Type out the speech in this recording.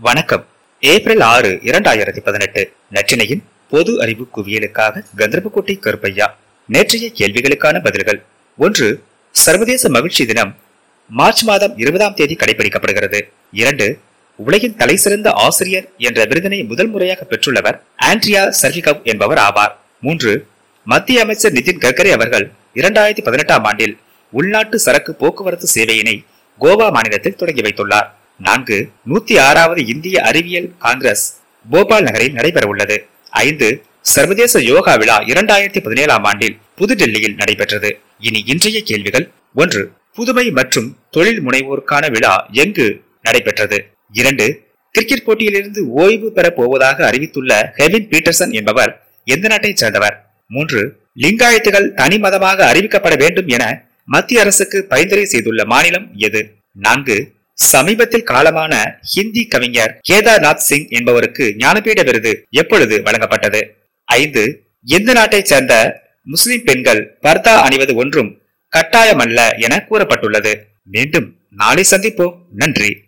வணக்கம். ஏப்ரல் ஆறு இரண்டாயிரத்தி பதினெட்டு. நற்றினையின் பொது அறிவு குவியலுக்காக கந்தர்போட்டை கருப்பையா நேற்றைய கேள்விகளுக்கான பதில்கள். ஒன்று சர்வதேச மகிழ்ச்சி தினம் மார்ச் மாதம் இருபதாம் தேதி கடைபிடிக்கப்படுகிறது. இரண்டு உலகின் தலைசிறந்த ஆசிரியர் என்ற விருதினை முதல் முறையாக பெற்றுள்ளவர் ஆண்ட்ரியா சர்கிகவ் என்பவர் ஆவார். மூன்று மத்திய அமைச்சர் நிதின் கட்கரி அவர்கள் இரண்டாயிரத்தி பதினெட்டாம் ஆண்டில் உள்நாட்டு சரக்கு போக்குவரத்து சேவையினை கோவா மாநிலத்தில் தொடங்கி வைத்துள்ளார். நான்கு நூத்தி ஆறாவது இந்திய அறிவியல் காங்கிரஸ் போபால் நகரில் நடைபெற உள்ளது. ஐந்து சர்வதேச யோகா விழா இரண்டாயிரத்தி பதினேழாம் ஆண்டில் புதுடெல்லியில் நடைபெற்றது. இனி இன்றைய கேள்விகள் ஒன்று புதுமை மற்றும் தொழில் முனைவோருக்கான விழா எங்கு நடைபெற்றது? இரண்டு கிரிக்கெட் போட்டியிலிருந்து ஓய்வு பெற போவதாக அறிவித்துள்ள ஹெவின் பீட்டர்சன் என்பவர் எந்த நாட்டைச் சேர்ந்தவர்? மூன்று லிங்காயத்துகள் தனி மதமாக அறிவிக்கப்பட வேண்டும் என மத்திய அரசுக்கு பரிந்துரை செய்துள்ள மாநிலம் எது? நான்கு சமீபத்தில் காலமான ஹிந்தி கவிஞர் கேதார்நாத் சிங் என்பவருக்கு ஞானபீட விருது எப்பொழுது வழங்கப்பட்டது? ஐந்து எந்த நாட்டைச் சேர்ந்த முஸ்லிம் பெண்கள் பர்தா அணிவது ஒன்றும் கட்டாயமல்ல என கூறப்பட்டுள்ளது. மீண்டும் நாளை சந்திப்போம். நன்றி.